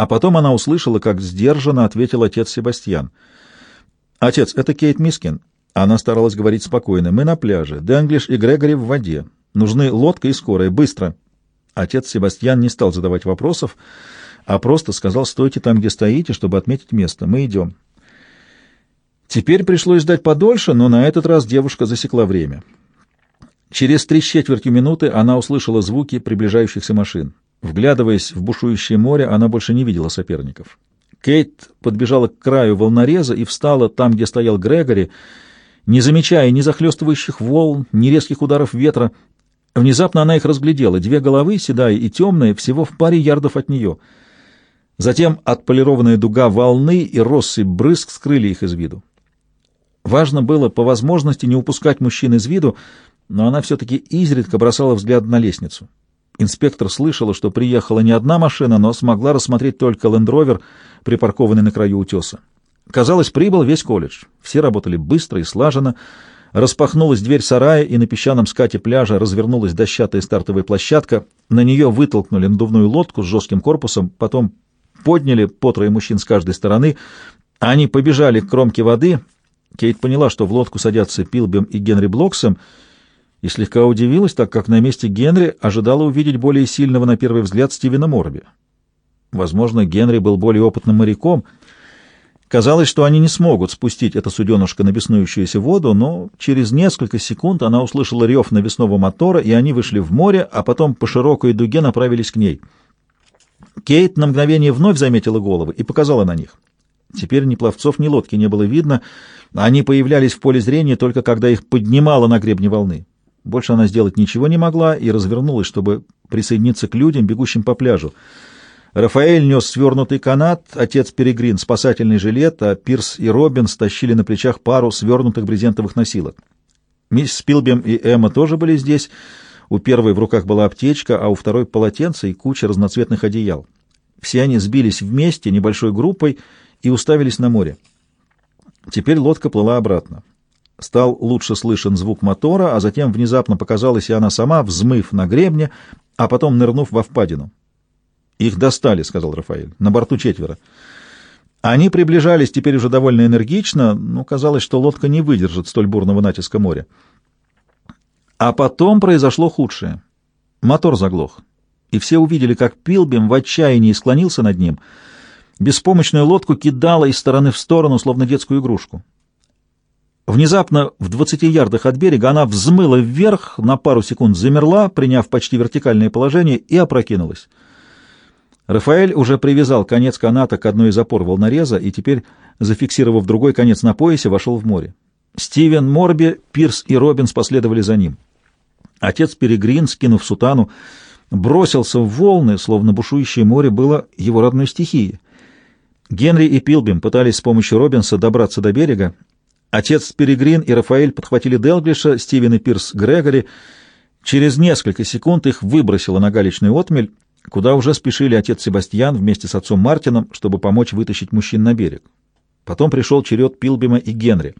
А потом она услышала, как сдержанно ответил отец Себастьян. «Отец, это Кейт Мискин». Она старалась говорить спокойно. «Мы на пляже. Денглиш и Грегори в воде. Нужны лодка и скорая. Быстро!» Отец Себастьян не стал задавать вопросов, а просто сказал, «Стойте там, где стоите, чтобы отметить место. Мы идем». Теперь пришлось ждать подольше, но на этот раз девушка засекла время. Через три с четвертью минуты она услышала звуки приближающихся машин. Вглядываясь в бушующее море, она больше не видела соперников. Кейт подбежала к краю волнореза и встала там, где стоял Грегори, не замечая ни захлестывающих волн, ни резких ударов ветра. Внезапно она их разглядела. Две головы, седая и темная, всего в паре ярдов от нее. Затем отполированная дуга волны и россыпь брызг скрыли их из виду. Важно было по возможности не упускать мужчин из виду, но она все-таки изредка бросала взгляд на лестницу. Инспектор слышала, что приехала не одна машина, но смогла рассмотреть только лендровер, припаркованный на краю утеса. Казалось, прибыл весь колледж. Все работали быстро и слаженно. Распахнулась дверь сарая, и на песчаном скате пляжа развернулась дощатая стартовая площадка. На нее вытолкнули надувную лодку с жестким корпусом, потом подняли по трое мужчин с каждой стороны. Они побежали к кромке воды. Кейт поняла, что в лодку садятся Пилбем и Генри Блоксом, и слегка удивилась, так как на месте Генри ожидала увидеть более сильного на первый взгляд Стивена Морби. Возможно, Генри был более опытным моряком. Казалось, что они не смогут спустить это суденышко на беснующуюся воду, но через несколько секунд она услышала рев навесного мотора, и они вышли в море, а потом по широкой дуге направились к ней. Кейт на мгновение вновь заметила головы и показала на них. Теперь ни пловцов, ни лодки не было видно, они появлялись в поле зрения только когда их поднимало на гребне волны. Больше она сделать ничего не могла и развернулась, чтобы присоединиться к людям, бегущим по пляжу. Рафаэль нес свернутый канат, отец Перегрин — спасательный жилет, а Пирс и Робин стащили на плечах пару свернутых брезентовых носилок. Мисс Спилбем и Эмма тоже были здесь. У первой в руках была аптечка, а у второй — полотенце и куча разноцветных одеял. Все они сбились вместе небольшой группой и уставились на море. Теперь лодка плыла обратно. Стал лучше слышен звук мотора, а затем внезапно показалась и она сама, взмыв на гребне, а потом нырнув во впадину. «Их достали», — сказал Рафаэль. «На борту четверо». Они приближались теперь уже довольно энергично, но казалось, что лодка не выдержит столь бурного натиска моря. А потом произошло худшее. Мотор заглох, и все увидели, как Пилбим в отчаянии склонился над ним. Беспомощную лодку кидала из стороны в сторону, словно детскую игрушку. Внезапно, в двадцати ярдах от берега, она взмыла вверх, на пару секунд замерла, приняв почти вертикальное положение, и опрокинулась. Рафаэль уже привязал конец каната к одной из опор волнореза и теперь, зафиксировав другой конец на поясе, вошел в море. Стивен, Морби, Пирс и Робинс последовали за ним. Отец Перегрин, скинув сутану, бросился в волны, словно бушующее море было его родной стихией. Генри и Пилбим пытались с помощью Робинса добраться до берега, Отец Перегрин и Рафаэль подхватили Делглиша, Стивен и Пирс Грегори. Через несколько секунд их выбросило на галечную отмель, куда уже спешили отец Себастьян вместе с отцом Мартином, чтобы помочь вытащить мужчин на берег. Потом пришел черед Пилбима и Генри.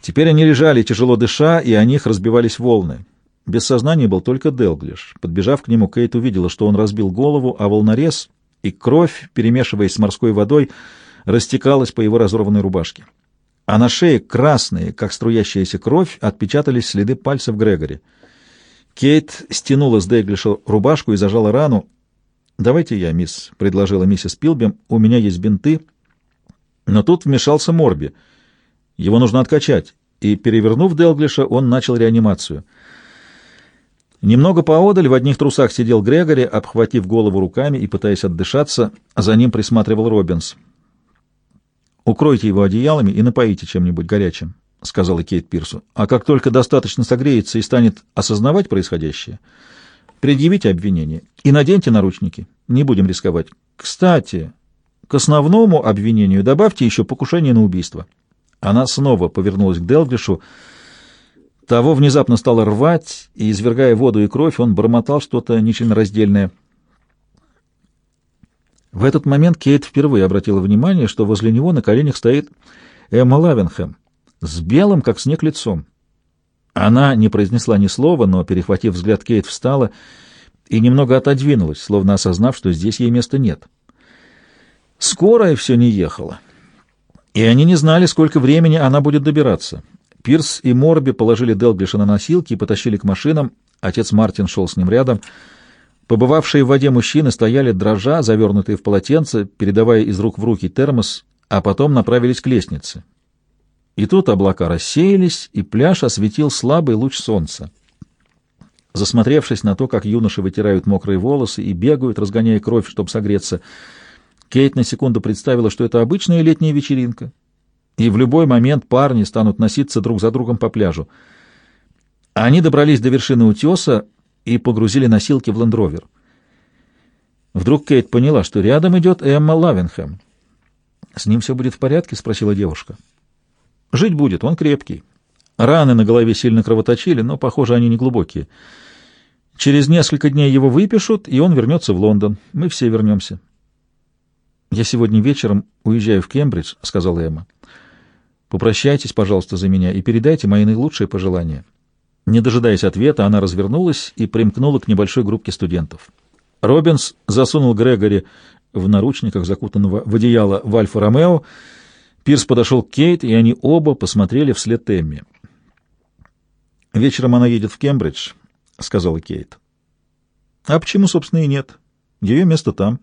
Теперь они лежали, тяжело дыша, и о них разбивались волны. Без сознания был только Делглиш. Подбежав к нему, Кейт увидела, что он разбил голову, а волнорез и кровь, перемешиваясь с морской водой, растекалась по его разорванной рубашке а на шее красные, как струящаяся кровь, отпечатались следы пальцев Грегори. Кейт стянула с Дейглиша рубашку и зажала рану. «Давайте я, мисс», — предложила миссис Пилбем, — «у меня есть бинты». Но тут вмешался Морби. Его нужно откачать, и, перевернув Делглиша, он начал реанимацию. Немного поодаль в одних трусах сидел Грегори, обхватив голову руками и пытаясь отдышаться, за ним присматривал Робинс. Укройте его одеялами и напоите чем-нибудь горячим, — сказала Кейт Пирсу. А как только достаточно согреется и станет осознавать происходящее, предъявите обвинение и наденьте наручники. Не будем рисковать. Кстати, к основному обвинению добавьте еще покушение на убийство. Она снова повернулась к Делглишу. Того внезапно стало рвать, и, извергая воду и кровь, он бормотал что-то нечленораздельное. В этот момент Кейт впервые обратила внимание, что возле него на коленях стоит Эмма Лавенхэм с белым, как снег, лицом. Она не произнесла ни слова, но, перехватив взгляд, Кейт встала и немного отодвинулась, словно осознав, что здесь ей места нет. Скорая все не ехала, и они не знали, сколько времени она будет добираться. Пирс и Морби положили Делглиша на носилки и потащили к машинам. Отец Мартин шел с ним рядом. Побывавшие в воде мужчины стояли дрожа, завернутые в полотенце, передавая из рук в руки термос, а потом направились к лестнице. И тут облака рассеялись, и пляж осветил слабый луч солнца. Засмотревшись на то, как юноши вытирают мокрые волосы и бегают, разгоняя кровь, чтобы согреться, Кейт на секунду представила, что это обычная летняя вечеринка, и в любой момент парни станут носиться друг за другом по пляжу. Они добрались до вершины утеса и погрузили носилки в лендровер. Вдруг Кейт поняла, что рядом идет Эмма Лавенхэм. «С ним все будет в порядке?» — спросила девушка. «Жить будет, он крепкий. Раны на голове сильно кровоточили, но, похоже, они не глубокие. Через несколько дней его выпишут, и он вернется в Лондон. Мы все вернемся». «Я сегодня вечером уезжаю в Кембридж», — сказала Эмма. «Попрощайтесь, пожалуйста, за меня и передайте мои наилучшие пожелания». Не дожидаясь ответа, она развернулась и примкнула к небольшой группке студентов. Робинс засунул Грегори в наручниках, закутанного в одеяло в Альфа-Ромео. Пирс подошел к Кейт, и они оба посмотрели вслед Эмми. «Вечером она едет в Кембридж», — сказала Кейт. «А почему, собственно, и нет? Ее место там».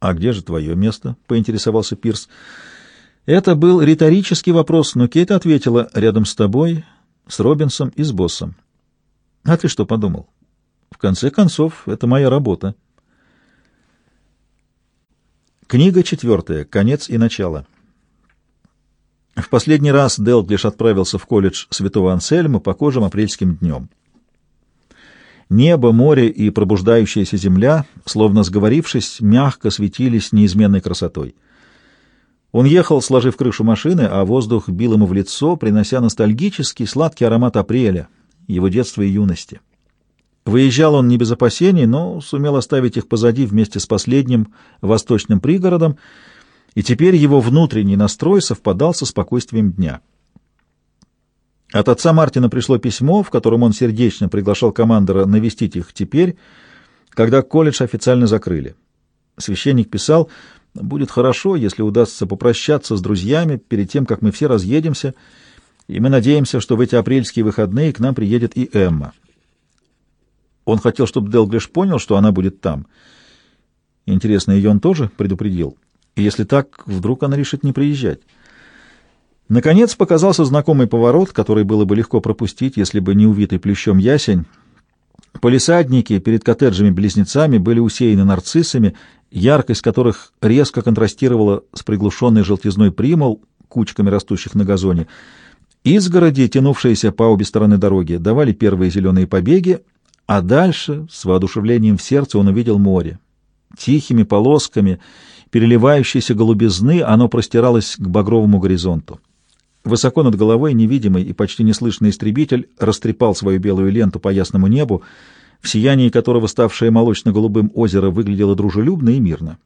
«А где же твое место?» — поинтересовался Пирс. Это был риторический вопрос, но Кейт ответила «рядом с тобой» с Робинсом и с боссом. А ты что подумал? В конце концов, это моя работа. Книга четвертая. Конец и начало. В последний раз Делглиш отправился в колледж Святого Ансельма похожим апрельским днем. Небо, море и пробуждающаяся земля, словно сговорившись, мягко светились неизменной красотой — он ехал, сложив крышу машины, а воздух бил ему в лицо, принося ностальгический сладкий аромат апреля, его детства и юности. Выезжал он не без опасений, но сумел оставить их позади вместе с последним восточным пригородом, и теперь его внутренний настрой совпадал со спокойствием дня. От отца Мартина пришло письмо, в котором он сердечно приглашал командора навестить их теперь, когда колледж официально закрыли. Священник писал Будет хорошо, если удастся попрощаться с друзьями перед тем, как мы все разъедемся, и мы надеемся, что в эти апрельские выходные к нам приедет и Эмма. Он хотел, чтобы Делглиш понял, что она будет там. Интересно, ее он тоже предупредил? И если так, вдруг она решит не приезжать? Наконец показался знакомый поворот, который было бы легко пропустить, если бы не увитый плющом ясень. Полисадники перед коттеджами-близнецами были усеяны нарциссами яркость которых резко контрастировала с приглушенной желтизной примол, кучками растущих на газоне. Изгороди, тянувшиеся по обе стороны дороги, давали первые зеленые побеги, а дальше, с воодушевлением в сердце, он увидел море. Тихими полосками, переливающейся голубизны, оно простиралось к багровому горизонту. Высоко над головой невидимый и почти неслышный истребитель растрепал свою белую ленту по ясному небу, в сиянии которого ставшее молочно-голубым озеро выглядело дружелюбно и мирно.